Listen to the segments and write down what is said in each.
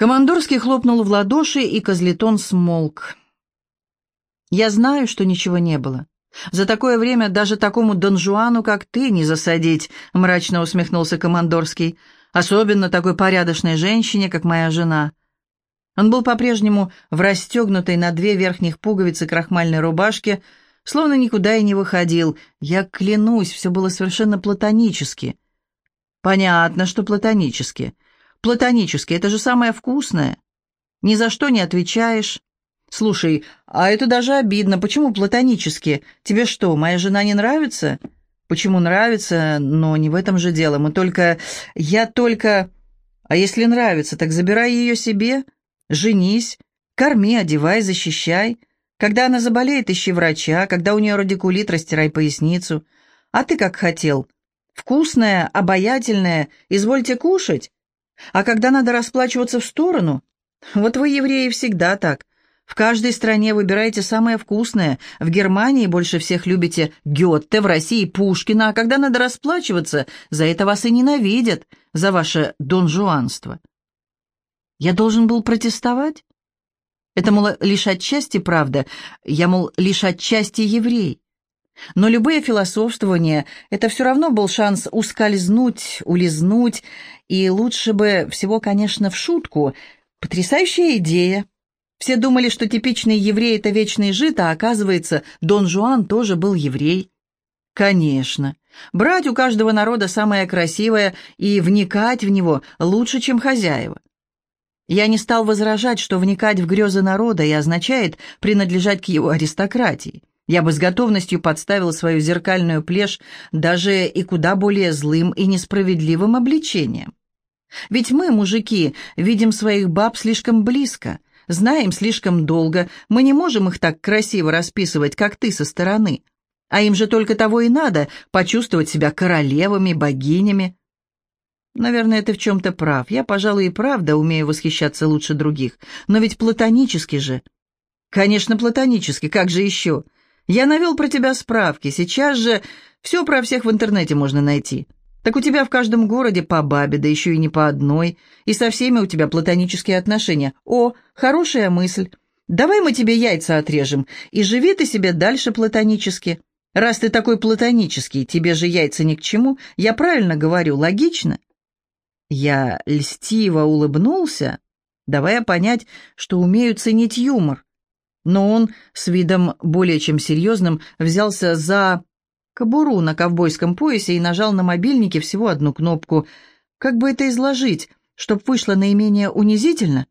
Командорский хлопнул в ладоши, и козлетон смолк. «Я знаю, что ничего не было. За такое время даже такому Дон Жуану, как ты, не засадить», — мрачно усмехнулся Командорский. «Особенно такой порядочной женщине, как моя жена». Он был по-прежнему в расстегнутой на две верхних пуговицы крахмальной рубашке, словно никуда и не выходил. Я клянусь, все было совершенно платонически. «Понятно, что платонически. Платонически — это же самое вкусное. Ни за что не отвечаешь. Слушай, а это даже обидно. Почему платонически? Тебе что, моя жена не нравится? Почему нравится? Но не в этом же дело. Мы только... Я только... А если нравится, так забирай ее себе. Женись. Корми, одевай, защищай. Когда она заболеет, ищи врача. Когда у нее радикулит, растирай поясницу. А ты как хотел? Вкусное, обаятельное, извольте кушать. А когда надо расплачиваться в сторону? Вот вы, евреи, всегда так. В каждой стране выбираете самое вкусное. В Германии больше всех любите Гетте, в России Пушкина, а когда надо расплачиваться, за это вас и ненавидят, за ваше донжуанство. Я должен был протестовать? Это, мол, лишь отчасти правда. Я, мол, лишь отчасти еврей. Но любые философствования — это все равно был шанс ускользнуть, улизнуть, и лучше бы всего, конечно, в шутку. Потрясающая идея. Все думали, что типичный еврей — это вечный жид, а оказывается, Дон Жуан тоже был еврей. Конечно. Брать у каждого народа самое красивое и вникать в него лучше, чем хозяева. Я не стал возражать, что вникать в грезы народа и означает принадлежать к его аристократии. Я бы с готовностью подставил свою зеркальную плешь даже и куда более злым и несправедливым обличением. Ведь мы, мужики, видим своих баб слишком близко, знаем слишком долго, мы не можем их так красиво расписывать, как ты со стороны. А им же только того и надо — почувствовать себя королевами, богинями. Наверное, ты в чем-то прав. Я, пожалуй, и правда умею восхищаться лучше других. Но ведь платонически же. Конечно, платонически, как же еще? — я навел про тебя справки. Сейчас же все про всех в интернете можно найти. Так у тебя в каждом городе по бабе, да еще и не по одной. И со всеми у тебя платонические отношения. О, хорошая мысль. Давай мы тебе яйца отрежем, и живи ты себе дальше платонически. Раз ты такой платонический, тебе же яйца ни к чему. Я правильно говорю, логично?» Я льстиво улыбнулся, давая понять, что умею ценить юмор. Но он с видом более чем серьезным взялся за кобуру на ковбойском поясе и нажал на мобильнике всего одну кнопку. Как бы это изложить, чтоб вышло наименее унизительно?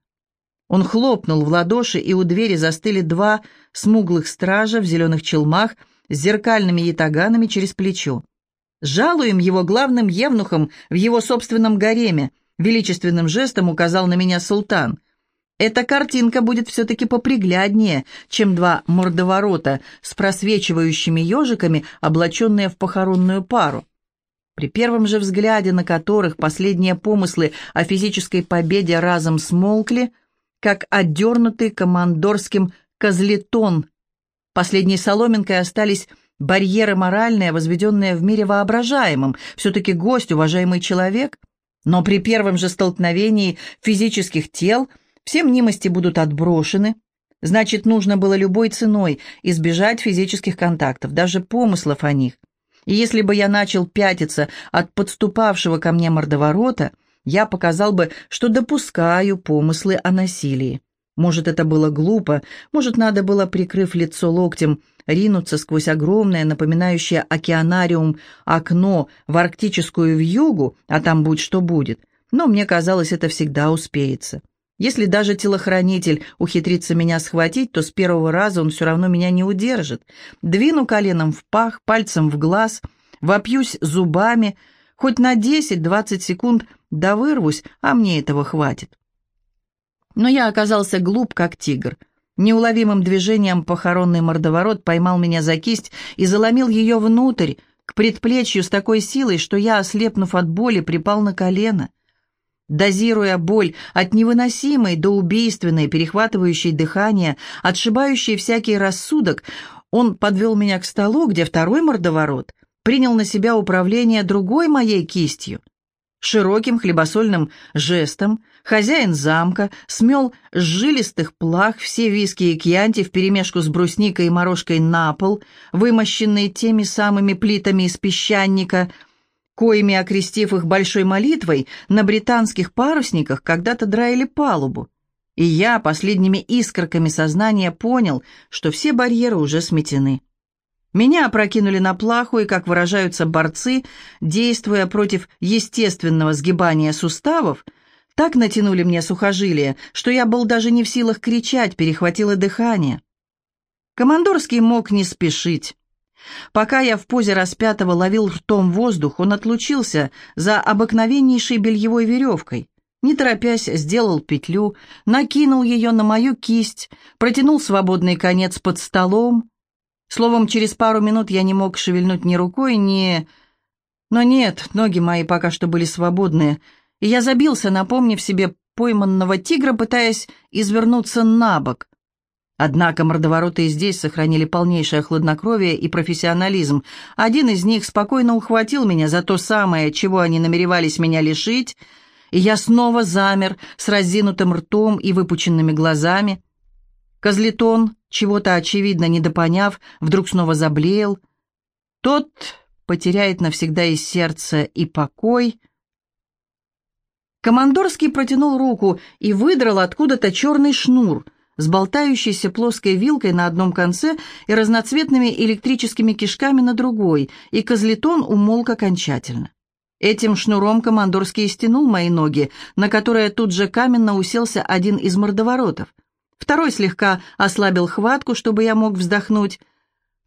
Он хлопнул в ладоши, и у двери застыли два смуглых стража в зеленых челмах с зеркальными ятаганами через плечо. «Жалуем его главным евнухом в его собственном гареме», величественным жестом указал на меня султан – эта картинка будет все-таки попригляднее, чем два мордоворота с просвечивающими ежиками, облаченные в похоронную пару. При первом же взгляде на которых последние помыслы о физической победе разом смолкли, как отдернутый командорским козлетон. Последней соломинкой остались барьеры моральные, возведенные в мире воображаемом. Все-таки гость, уважаемый человек. Но при первом же столкновении физических тел – все мнимости будут отброшены. Значит, нужно было любой ценой избежать физических контактов, даже помыслов о них. И если бы я начал пятиться от подступавшего ко мне мордоворота, я показал бы, что допускаю помыслы о насилии. Может, это было глупо, может, надо было, прикрыв лицо локтем, ринуться сквозь огромное, напоминающее океанариум, окно в арктическую вьюгу, а там будь что будет. Но мне казалось, это всегда успеется. Если даже телохранитель ухитрится меня схватить, то с первого раза он все равно меня не удержит. Двину коленом в пах, пальцем в глаз, вопьюсь зубами, хоть на 10-20 секунд да вырвусь, а мне этого хватит. Но я оказался глуп, как тигр. Неуловимым движением похоронный мордоворот поймал меня за кисть и заломил ее внутрь, к предплечью с такой силой, что я, ослепнув от боли, припал на колено. Дозируя боль от невыносимой до убийственной, перехватывающей дыхание, отшибающей всякий рассудок, он подвел меня к столу, где второй мордоворот принял на себя управление другой моей кистью. Широким хлебосольным жестом, Хозяин замка смел с жилистых плах все виски и кьянти вперемешку с брусникой и морожкой на пол, вымощенные теми самыми плитами из песчаника, коими, окрестив их большой молитвой, на британских парусниках когда-то драили палубу. И я последними искорками сознания понял, что все барьеры уже сметены. Меня опрокинули на плаху, и, как выражаются борцы, действуя против естественного сгибания суставов, так натянули мне сухожилия, что я был даже не в силах кричать, перехватило дыхание. Командорский мог не спешить. Пока я в позе распятого ловил ртом воздух, он отлучился за обыкновеннейшей бельевой веревкой. Не торопясь, сделал петлю, накинул ее на мою кисть, протянул свободный конец под столом, Словом, через пару минут я не мог шевельнуть ни рукой, ни... Но нет, ноги мои пока что были свободные, и я забился, напомнив себе пойманного тигра, пытаясь извернуться на бок. Однако мордовороты и здесь сохранили полнейшее хладнокровие и профессионализм. Один из них спокойно ухватил меня за то самое, чего они намеревались меня лишить, и я снова замер с разинутым ртом и выпученными глазами. Козлетон, чего-то очевидно недопоняв, вдруг снова заблеял. Тот потеряет навсегда из сердца и покой. Командорский протянул руку и выдрал откуда-то черный шнур с болтающейся плоской вилкой на одном конце и разноцветными электрическими кишками на другой, и козлетон умолк окончательно. Этим шнуром командорский стянул мои ноги, на которые тут же каменно уселся один из мордоворотов. Второй слегка ослабил хватку, чтобы я мог вздохнуть.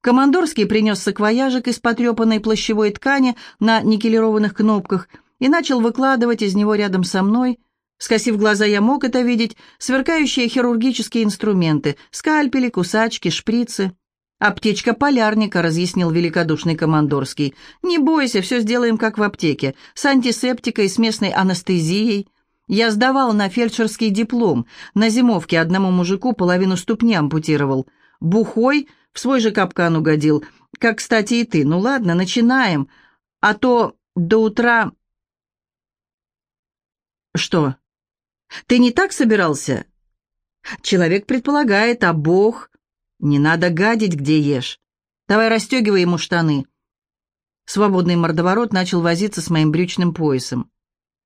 Командорский принес саквояжик из потрепанной плащевой ткани на никелированных кнопках и начал выкладывать из него рядом со мной. Скосив глаза, я мог это видеть, сверкающие хирургические инструменты, скальпели, кусачки, шприцы. «Аптечка полярника», — разъяснил великодушный командорский. «Не бойся, все сделаем как в аптеке, с антисептикой, с местной анестезией». Я сдавал на фельдшерский диплом. На зимовке одному мужику половину ступни ампутировал. Бухой в свой же капкан угодил. Как, кстати, и ты. Ну ладно, начинаем. А то до утра... Что? Ты не так собирался? Человек предполагает, а Бог... Не надо гадить, где ешь. Давай расстегивай ему штаны. Свободный мордоворот начал возиться с моим брючным поясом.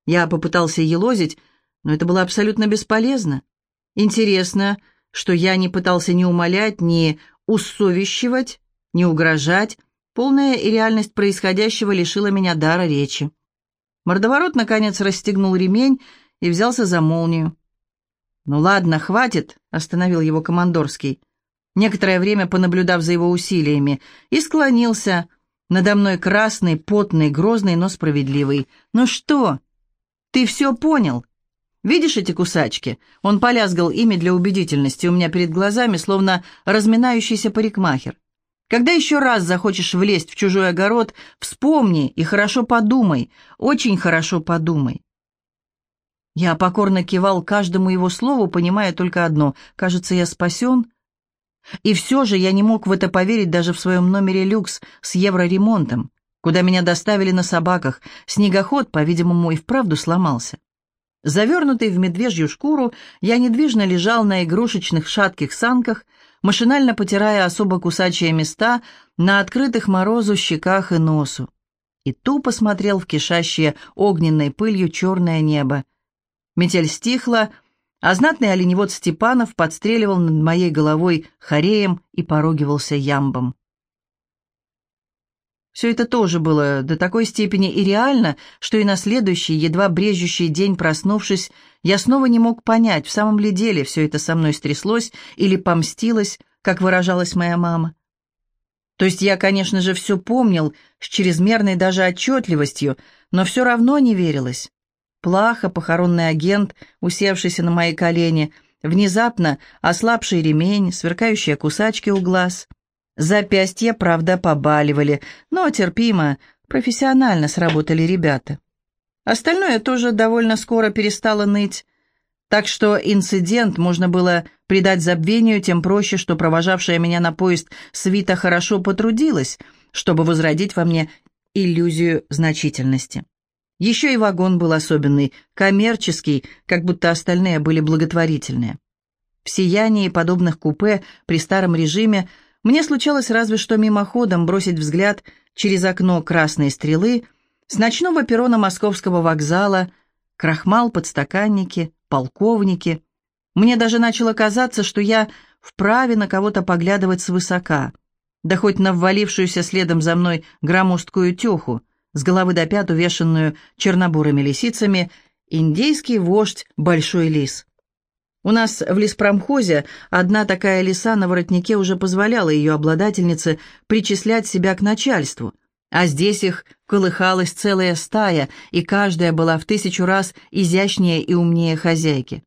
Я попытался елозить, но это было абсолютно бесполезно. Интересно, что я не пытался ни умолять, ни усовещивать, ни угрожать. Полная и реальность происходящего лишила меня дара речи. Мордоворот, наконец, расстегнул ремень и взялся за молнию. «Ну ладно, хватит», — остановил его командорский, некоторое время понаблюдав за его усилиями, и склонился, надо мной красный, потный, грозный, но справедливый. «Ну что, ты все понял? Видишь эти кусачки? Он полязгал ими для убедительности у меня перед глазами, словно разминающийся парикмахер. Когда еще раз захочешь влезть в чужой огород, вспомни и хорошо подумай, очень хорошо подумай. Я покорно кивал каждому его слову, понимая только одно — кажется, я спасен. И все же я не мог в это поверить даже в своем номере люкс с евроремонтом куда меня доставили на собаках. Снегоход, по-видимому, и вправду сломался. Завернутый в медвежью шкуру, я недвижно лежал на игрушечных шатких санках, машинально потирая особо кусачие места на открытых морозу щеках и носу. И тупо смотрел в кишащее огненной пылью черное небо. Метель стихла, а знатный оленевод Степанов подстреливал над моей головой хореем и порогивался ямбом. Все это тоже было до такой степени и реально, что и на следующий, едва брежущий день проснувшись, я снова не мог понять, в самом ли деле все это со мной стряслось или помстилось, как выражалась моя мама. То есть я, конечно же, все помнил с чрезмерной даже отчетливостью, но все равно не верилось. Плаха, похоронный агент, усевшийся на мои колени, внезапно ослабший ремень, сверкающие кусачки у глаз — Запястья, правда, побаливали, но терпимо, профессионально сработали ребята. Остальное тоже довольно скоро перестало ныть, так что инцидент можно было придать забвению, тем проще, что провожавшая меня на поезд свита хорошо потрудилась, чтобы возродить во мне иллюзию значительности. Еще и вагон был особенный, коммерческий, как будто остальные были благотворительные. В сиянии подобных купе при старом режиме мне случалось разве что мимоходом бросить взгляд через окно красной стрелы с ночного перрона московского вокзала, крахмал, подстаканники, полковники. Мне даже начало казаться, что я вправе на кого-то поглядывать свысока, да хоть на ввалившуюся следом за мной громоздкую тёху, с головы до пят увешанную чернобурыми лисицами, индейский вождь Большой Лис. У нас в леспромхозе одна такая лиса на воротнике уже позволяла ее обладательнице причислять себя к начальству, а здесь их колыхалась целая стая, и каждая была в тысячу раз изящнее и умнее хозяйки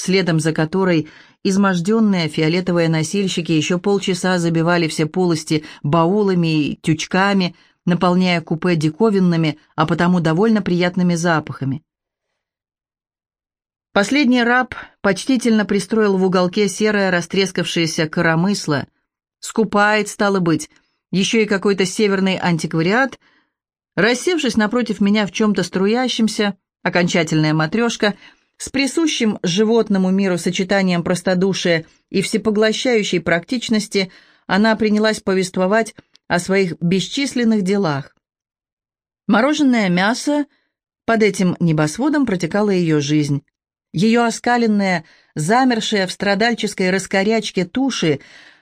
следом за которой изможденные фиолетовые носильщики еще полчаса забивали все полости баулами и тючками, наполняя купе диковинными, а потому довольно приятными запахами. Последний раб почтительно пристроил в уголке серое растрескавшееся коромысло. Скупает, стало быть, еще и какой-то северный антиквариат. Рассевшись напротив меня в чем-то струящемся, окончательная матрешка — с присущим животному миру сочетанием простодушия и всепоглощающей практичности она принялась повествовать о своих бесчисленных делах. Мороженое мясо, под этим небосводом протекала ее жизнь. Ее оскаленные, замершие в страдальческой раскорячке туши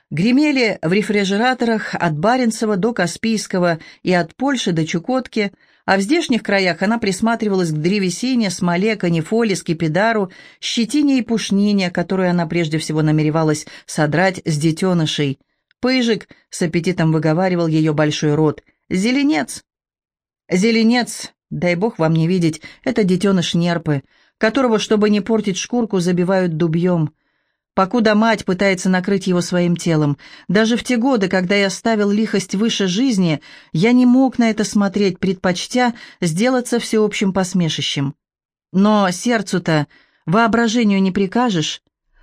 гремели в рефрижераторах от Баренцева до Каспийского и от Польши до Чукотки – а в здешних краях она присматривалась к древесине, смоле, канифоле, скипидару, щетине и пушнине, которую она прежде всего намеревалась содрать с детенышей. «Пыжик», — с аппетитом выговаривал ее большой рот, — «зеленец». «Зеленец, дай бог вам не видеть, это детеныш нерпы, которого, чтобы не портить шкурку, забивают дубьем покуда мать пытается накрыть его своим телом. Даже в те годы, когда я ставил лихость выше жизни, я не мог на это смотреть, предпочтя сделаться всеобщим посмешищем. Но сердцу-то, воображению не прикажешь,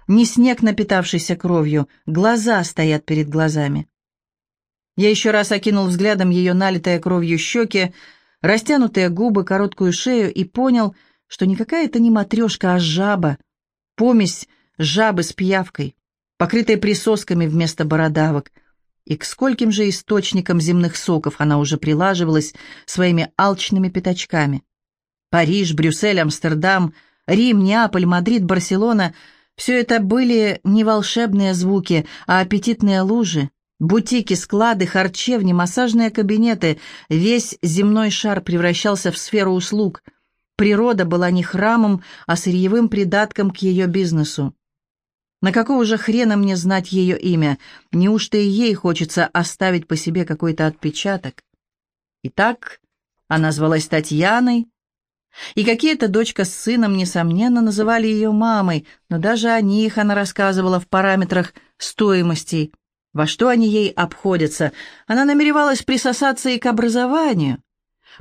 не снег, напитавшийся кровью, глаза стоят перед глазами. Я еще раз окинул взглядом ее налитые кровью щеки, растянутые губы, короткую шею и понял, что никакая это не матрешка, а жаба, помесь жабы с пиявкой, покрытой присосками вместо бородавок, и к скольким же источникам земных соков она уже прилаживалась своими алчными пятачками. Париж, Брюссель, Амстердам, Рим, Неаполь, Мадрид, Барселона — все это были не волшебные звуки, а аппетитные лужи, бутики, склады, харчевни, массажные кабинеты. Весь земной шар превращался в сферу услуг. Природа была не храмом, а сырьевым придатком к ее бизнесу. На какого же хрена мне знать ее имя? Неужто и ей хочется оставить по себе какой-то отпечаток? Итак, она звалась Татьяной, и какие-то дочка с сыном, несомненно, называли ее мамой, но даже о них она рассказывала в параметрах стоимостей. Во что они ей обходятся? Она намеревалась присосаться и к образованию,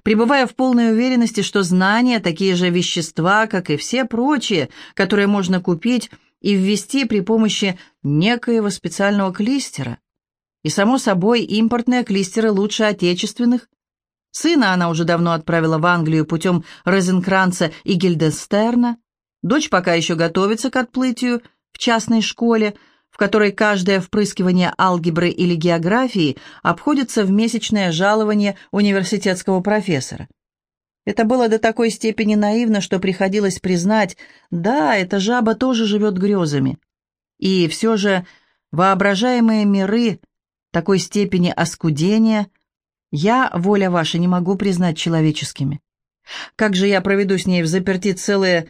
пребывая в полной уверенности, что знания — такие же вещества, как и все прочие, которые можно купить и ввести при помощи некоего специального клистера. И, само собой, импортные клистеры лучше отечественных. Сына она уже давно отправила в Англию путем Розенкранца и Гильденстерна. Дочь пока еще готовится к отплытию в частной школе, в которой каждое впрыскивание алгебры или географии обходится в месячное жалование университетского профессора. Это было до такой степени наивно, что приходилось признать, да, эта жаба тоже живет грезами. И все же воображаемые миры такой степени оскудения я, воля ваша, не могу признать человеческими. Как же я проведу с ней в заперти целые...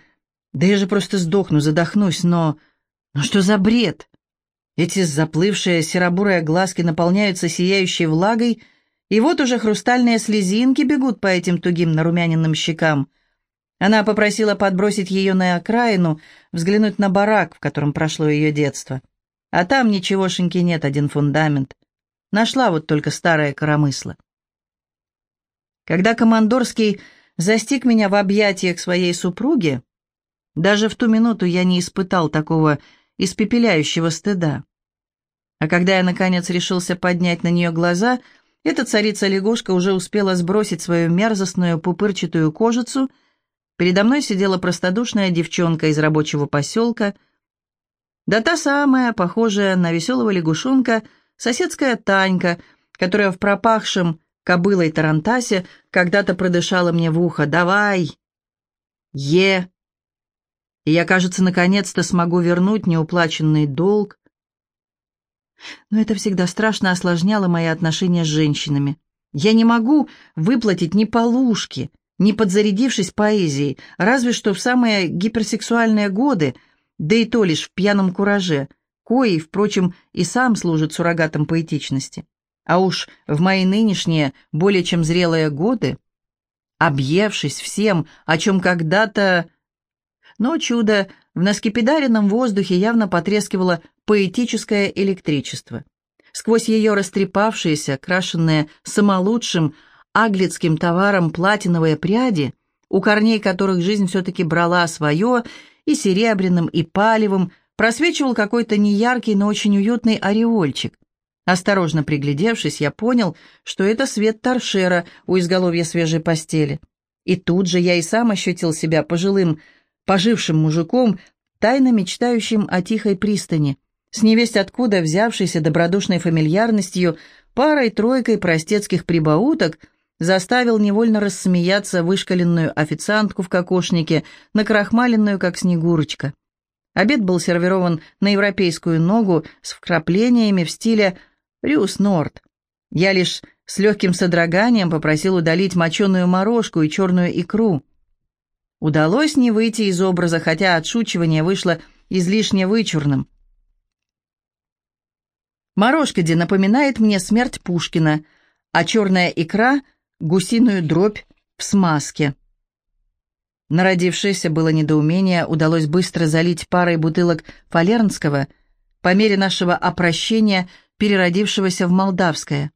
Да я же просто сдохну, задохнусь, но... Ну что за бред? Эти заплывшие серобурые глазки наполняются сияющей влагой — и вот уже хрустальные слезинки бегут по этим тугим нарумяненным щекам. Она попросила подбросить ее на окраину, взглянуть на барак, в котором прошло ее детство. А там ничегошеньки нет, один фундамент. Нашла вот только старое коромысло. Когда Командорский застиг меня в объятиях своей супруги, даже в ту минуту я не испытал такого испепеляющего стыда. А когда я, наконец, решился поднять на нее глаза — Эта царица-лягушка уже успела сбросить свою мерзостную пупырчатую кожицу. Передо мной сидела простодушная девчонка из рабочего поселка. Да та самая, похожая на веселого лягушонка, соседская Танька, которая в пропахшем кобылой Тарантасе когда-то продышала мне в ухо. «Давай! Е!» И я, кажется, наконец-то смогу вернуть неуплаченный долг, но это всегда страшно осложняло мои отношения с женщинами. Я не могу выплатить ни полушки, не подзарядившись поэзией, разве что в самые гиперсексуальные годы, да и то лишь в пьяном кураже, кои, впрочем, и сам служит суррогатом поэтичности. А уж в мои нынешние, более чем зрелые годы, объевшись всем, о чем когда-то... Но чудо, в наскепидаренном воздухе явно потрескивало поэтическое электричество. Сквозь ее растрепавшиеся, крашенные самолучшим аглицким товаром платиновые пряди, у корней которых жизнь все-таки брала свое, и серебряным, и палевым, просвечивал какой-то неяркий, но очень уютный ореольчик. Осторожно приглядевшись, я понял, что это свет торшера у изголовья свежей постели. И тут же я и сам ощутил себя пожилым, пожившим мужиком, тайно мечтающим о тихой пристани, с невесть откуда взявшейся добродушной фамильярностью, парой-тройкой простецких прибауток, заставил невольно рассмеяться вышкаленную официантку в кокошнике, накрахмаленную, как снегурочка. Обед был сервирован на европейскую ногу с вкраплениями в стиле «Рюс Норд». Я лишь с легким содроганием попросил удалить моченую морожку и черную икру. Удалось не выйти из образа, хотя отшучивание вышло излишне вычурным. Морожкади напоминает мне смерть Пушкина, а черная икра — гусиную дробь в смазке. Народившееся было недоумение удалось быстро залить парой бутылок Фалернского по мере нашего опрощения, переродившегося в молдавское.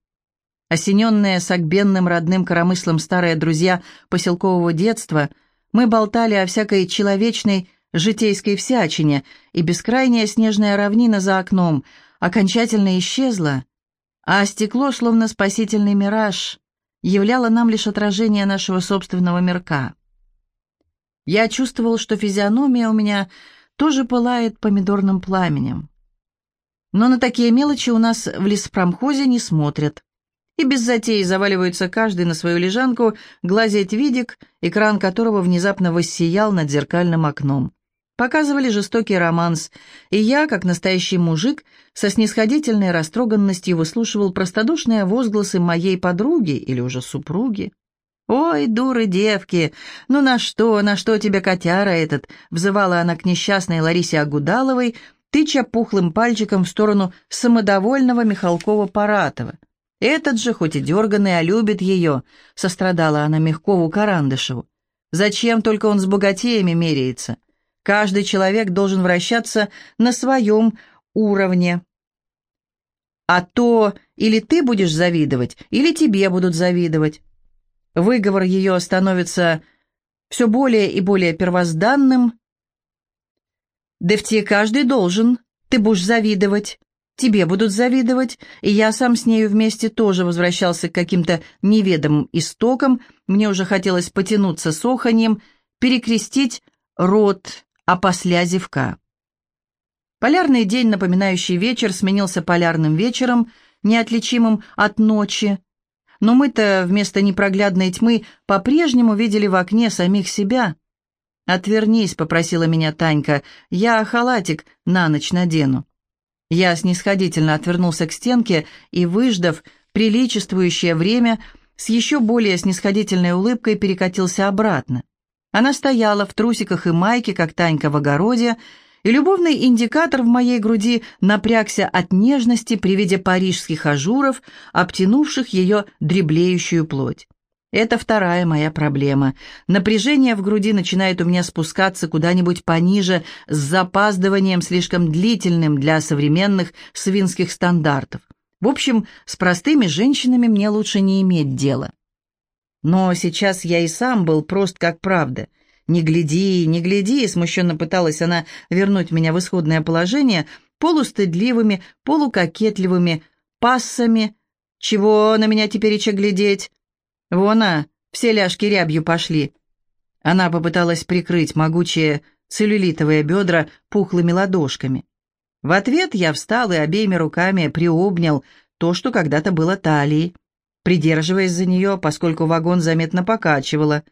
Осененные сагбенным родным коромыслом старые друзья поселкового детства, мы болтали о всякой человечной житейской всячине, и бескрайняя снежная равнина за окном — окончательно исчезла, а стекло, словно спасительный мираж, являло нам лишь отражение нашего собственного мирка. Я чувствовал, что физиономия у меня тоже пылает помидорным пламенем. Но на такие мелочи у нас в леспромхозе не смотрят. И без затеи заваливаются каждый на свою лежанку, глазеть видик, экран которого внезапно воссиял над зеркальным окном. Показывали жестокий романс, и я, как настоящий мужик, со снисходительной растроганностью выслушивал простодушные возгласы моей подруги или уже супруги. «Ой, дуры девки! Ну на что, на что тебе котяра этот?» — взывала она к несчастной Ларисе Агудаловой, тыча пухлым пальчиком в сторону самодовольного Михалкова-Паратова. «Этот же, хоть и дерганный, а любит ее», — сострадала она Мягкову Карандышеву. «Зачем только он с богатеями меряется?» Каждый человек должен вращаться на своем уровне. А то или ты будешь завидовать, или тебе будут завидовать. Выговор ее становится все более и более первозданным. Да в тебе каждый должен, ты будешь завидовать. Тебе будут завидовать, и я сам с нею вместе тоже возвращался к каким-то неведомым истокам. Мне уже хотелось потянуться с оханьем, перекрестить рот а после зевка. Полярный день, напоминающий вечер, сменился полярным вечером, неотличимым от ночи. Но мы-то вместо непроглядной тьмы по-прежнему видели в окне самих себя. «Отвернись», — попросила меня Танька, — «я халатик на ночь надену». Я снисходительно отвернулся к стенке и, выждав приличествующее время, с еще более снисходительной улыбкой перекатился обратно. Она стояла в трусиках и майке, как Танька в огороде, и любовный индикатор в моей груди напрягся от нежности при виде парижских ажуров, обтянувших ее дряблеющую плоть. Это вторая моя проблема. Напряжение в груди начинает у меня спускаться куда-нибудь пониже с запаздыванием слишком длительным для современных свинских стандартов. В общем, с простыми женщинами мне лучше не иметь дела. Но сейчас я и сам был прост как правда. «Не гляди, не гляди», — смущенно пыталась она вернуть меня в исходное положение полустыдливыми, полукокетливыми пассами, Чего на меня теперь тепереча глядеть? Вон, а, все ляжки рябью пошли». Она попыталась прикрыть могучие целлюлитовые бедра пухлыми ладошками. В ответ я встал и обеими руками приобнял то, что когда-то было талией, придерживаясь за нее, поскольку вагон заметно покачивало.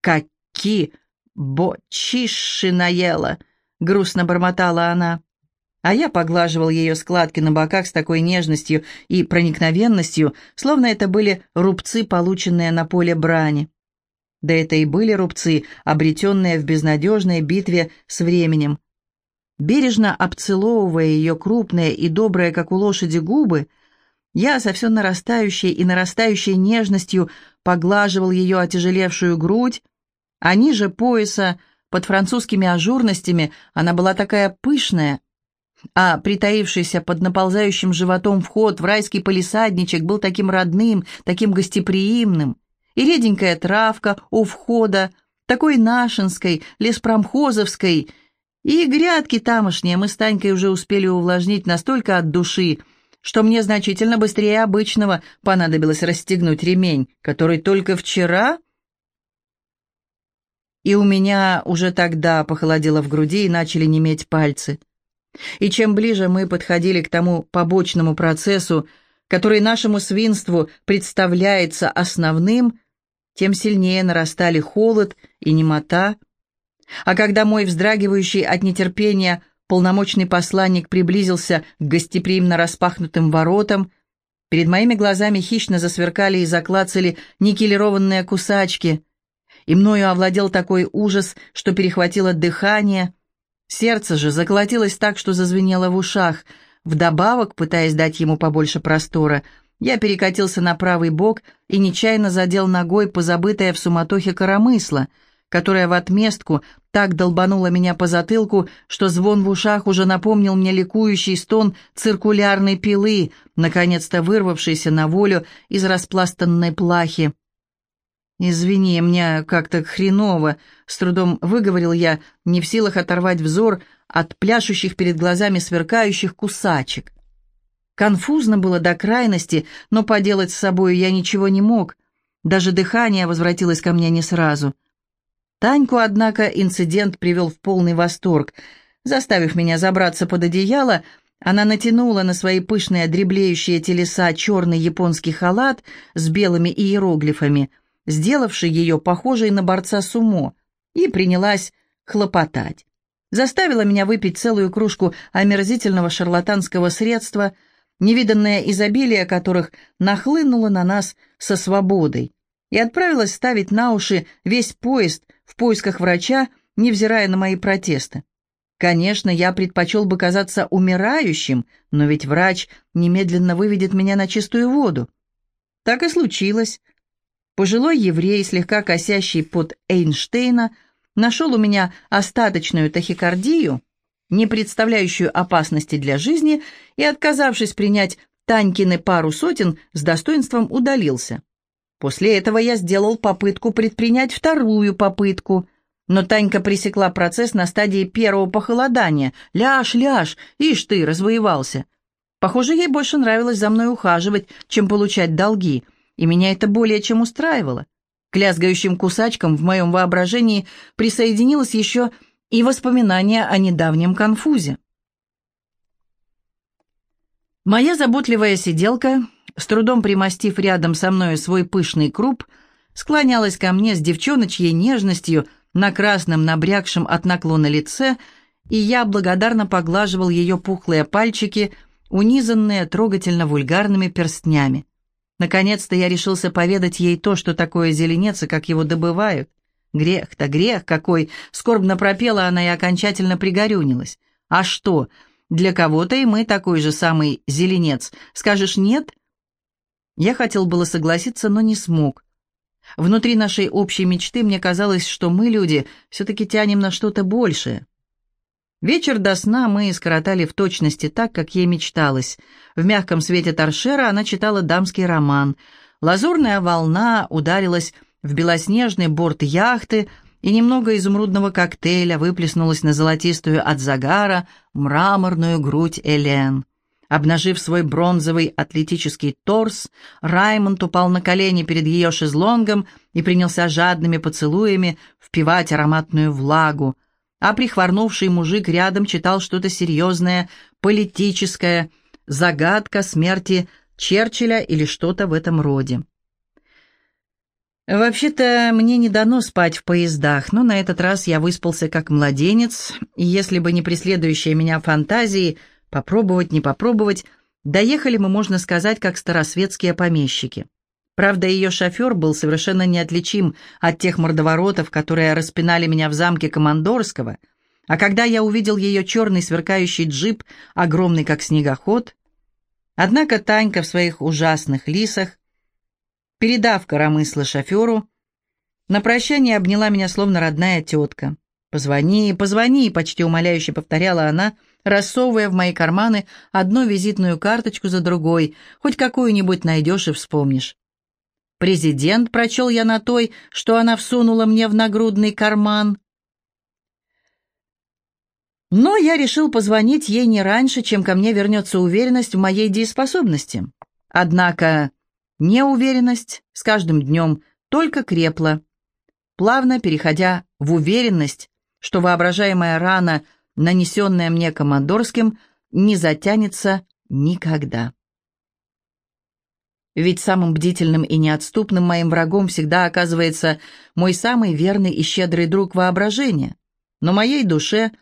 «Каки бочиши наела!» — грустно бормотала она. А я поглаживал ее складки на боках с такой нежностью и проникновенностью, словно это были рубцы, полученные на поле брани. Да это и были рубцы, обретенные в безнадежной битве с временем. Бережно обцеловывая ее крупные и добрые, как у лошади, губы, я со все нарастающей и нарастающей нежностью поглаживал ее отяжелевшую грудь, а ниже пояса, под французскими ажурностями, она была такая пышная, а притаившийся под наползающим животом вход в райский полисадничек был таким родным, таким гостеприимным, и реденькая травка у входа, такой нашинской, леспромхозовской — и грядки тамошние мы с Танькой уже успели увлажнить настолько от души, что мне значительно быстрее обычного понадобилось расстегнуть ремень, который только вчера... И у меня уже тогда похолодело в груди и начали неметь пальцы. И чем ближе мы подходили к тому побочному процессу, который нашему свинству представляется основным, тем сильнее нарастали холод и немота, а когда мой вздрагивающий от нетерпения полномочный посланник приблизился к гостеприимно распахнутым воротам, перед моими глазами хищно засверкали и заклацали никелированные кусачки, и мною овладел такой ужас, что перехватило дыхание. Сердце же заколотилось так, что зазвенело в ушах. Вдобавок, пытаясь дать ему побольше простора, я перекатился на правый бок и нечаянно задел ногой позабытое в суматохе коромысло — которая в отместку так долбанула меня по затылку, что звон в ушах уже напомнил мне ликующий стон циркулярной пилы, наконец-то вырвавшейся на волю из распластанной плахи. «Извини, мне как-то хреново», — с трудом выговорил я, не в силах оторвать взор от пляшущих перед глазами сверкающих кусачек. Конфузно было до крайности, но поделать с собой я ничего не мог. Даже дыхание возвратилось ко мне не сразу. Таньку, однако, инцидент привел в полный восторг. Заставив меня забраться под одеяло, она натянула на свои пышные дреблеющие телеса черный японский халат с белыми иероглифами, сделавший ее похожей на борца сумо, и принялась хлопотать. Заставила меня выпить целую кружку омерзительного шарлатанского средства, невиданное изобилие которых нахлынуло на нас со свободой, и отправилась ставить на уши весь поезд, в поисках врача, невзирая на мои протесты. Конечно, я предпочел бы казаться умирающим, но ведь врач немедленно выведет меня на чистую воду. Так и случилось. Пожилой еврей, слегка косящий под Эйнштейна, нашел у меня остаточную тахикардию, не представляющую опасности для жизни, и, отказавшись принять Танькины пару сотен, с достоинством удалился. После этого я сделал попытку предпринять вторую попытку. Но Танька пресекла процесс на стадии первого похолодания. «Ляж, ляж! Ишь ты, развоевался!» Похоже, ей больше нравилось за мной ухаживать, чем получать долги, и меня это более чем устраивало. К лязгающим кусачкам в моем воображении присоединилось еще и воспоминание о недавнем конфузе. Моя заботливая сиделка с трудом примостив рядом со мною свой пышный круп, склонялась ко мне с девчоночьей нежностью на красном набрякшем от наклона лице, и я благодарно поглаживал ее пухлые пальчики, унизанные трогательно вульгарными перстнями. Наконец-то я решился поведать ей то, что такое зеленец и как его добывают. Грех-то, грех какой! Скорбно пропела она и окончательно пригорюнилась. А что, для кого-то и мы такой же самый зеленец. Скажешь «нет»? Я хотел было согласиться, но не смог. Внутри нашей общей мечты мне казалось, что мы, люди, все-таки тянем на что-то большее. Вечер до сна мы скоротали в точности так, как ей мечталось. В мягком свете торшера она читала дамский роман. Лазурная волна ударилась в белоснежный борт яхты, и немного изумрудного коктейля выплеснулось на золотистую от загара мраморную грудь Элен. Обнажив свой бронзовый атлетический торс, Раймонд упал на колени перед ее шезлонгом и принялся жадными поцелуями впивать ароматную влагу, а прихворнувший мужик рядом читал что-то серьезное, политическое, загадка смерти Черчилля или что-то в этом роде. Вообще-то мне не дано спать в поездах, но на этот раз я выспался как младенец, и если бы не преследующие меня фантазии, попробовать, не попробовать, доехали мы, можно сказать, как старосветские помещики. Правда, ее шофер был совершенно неотличим от тех мордоворотов, которые распинали меня в замке Командорского, а когда я увидел ее черный сверкающий джип, огромный как снегоход... Однако Танька в своих ужасных лисах Передав коромысло шоферу, на прощание обняла меня словно родная тетка. «Позвони, позвони», — почти умоляюще повторяла она, рассовывая в мои карманы одну визитную карточку за другой, хоть какую-нибудь найдешь и вспомнишь. «Президент», — прочел я на той, что она всунула мне в нагрудный карман. Но я решил позвонить ей не раньше, чем ко мне вернется уверенность в моей дееспособности. Однако Неуверенность с каждым днем только крепла, плавно переходя в уверенность, что воображаемая рана, нанесенная мне командорским, не затянется никогда. Ведь самым бдительным и неотступным моим врагом всегда оказывается мой самый верный и щедрый друг воображения. Но моей душе,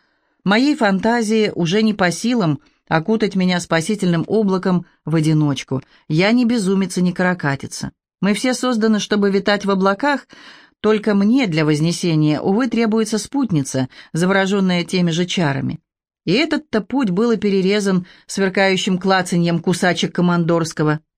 моей фантазии уже не по силам окутать меня спасительным облаком в одиночку. Я не безумец и не каракатица. Мы все созданы, чтобы витать в облаках, только мне для вознесения, увы, требуется спутница, завороженная теми же чарами. И этот-то путь был перерезан сверкающим клацаньем кусачек Командорского —